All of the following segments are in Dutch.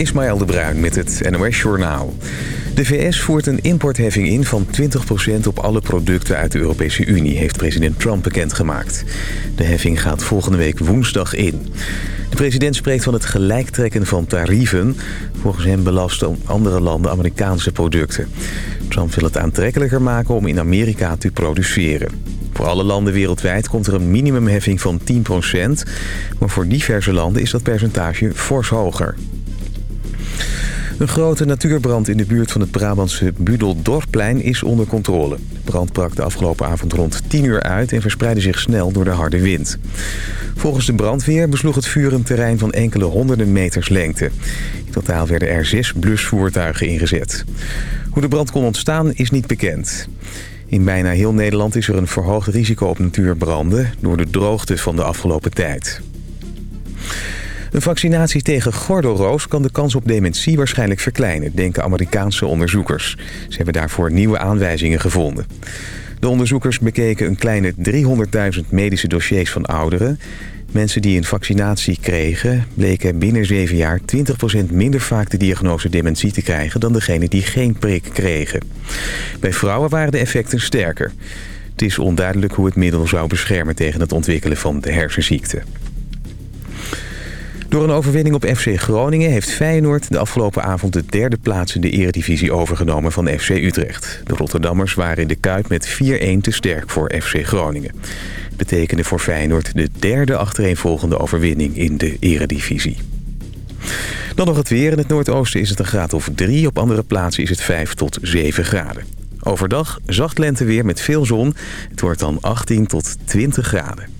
Ismaël de Bruin met het NOS Journaal. De VS voert een importheffing in van 20% op alle producten uit de Europese Unie... heeft president Trump bekendgemaakt. De heffing gaat volgende week woensdag in. De president spreekt van het gelijktrekken van tarieven. Volgens hem belasten andere landen Amerikaanse producten. Trump wil het aantrekkelijker maken om in Amerika te produceren. Voor alle landen wereldwijd komt er een minimumheffing van 10%. Maar voor diverse landen is dat percentage fors hoger. Een grote natuurbrand in de buurt van het Brabantse Budeldorpplein is onder controle. De brand brak de afgelopen avond rond 10 uur uit en verspreidde zich snel door de harde wind. Volgens de brandweer besloeg het vuur een terrein van enkele honderden meters lengte. In totaal werden er zes blusvoertuigen ingezet. Hoe de brand kon ontstaan is niet bekend. In bijna heel Nederland is er een verhoogd risico op natuurbranden... door de droogte van de afgelopen tijd. Een vaccinatie tegen gordelroos kan de kans op dementie waarschijnlijk verkleinen, denken Amerikaanse onderzoekers. Ze hebben daarvoor nieuwe aanwijzingen gevonden. De onderzoekers bekeken een kleine 300.000 medische dossiers van ouderen. Mensen die een vaccinatie kregen bleken binnen 7 jaar 20% minder vaak de diagnose dementie te krijgen dan degene die geen prik kregen. Bij vrouwen waren de effecten sterker. Het is onduidelijk hoe het middel zou beschermen tegen het ontwikkelen van de hersenziekte. Door een overwinning op FC Groningen heeft Feyenoord de afgelopen avond de derde plaats in de eredivisie overgenomen van FC Utrecht. De Rotterdammers waren in de Kuip met 4-1 te sterk voor FC Groningen. betekende voor Feyenoord de derde achtereenvolgende overwinning in de eredivisie. Dan nog het weer. In het noordoosten is het een graad of 3. Op andere plaatsen is het 5 tot 7 graden. Overdag zacht lenteweer met veel zon. Het wordt dan 18 tot 20 graden.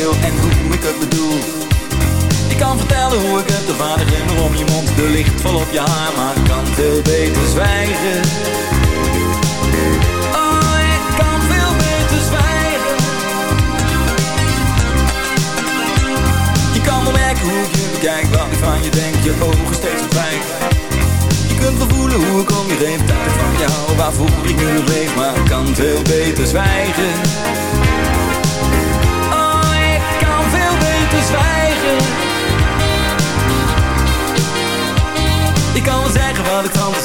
Wat ik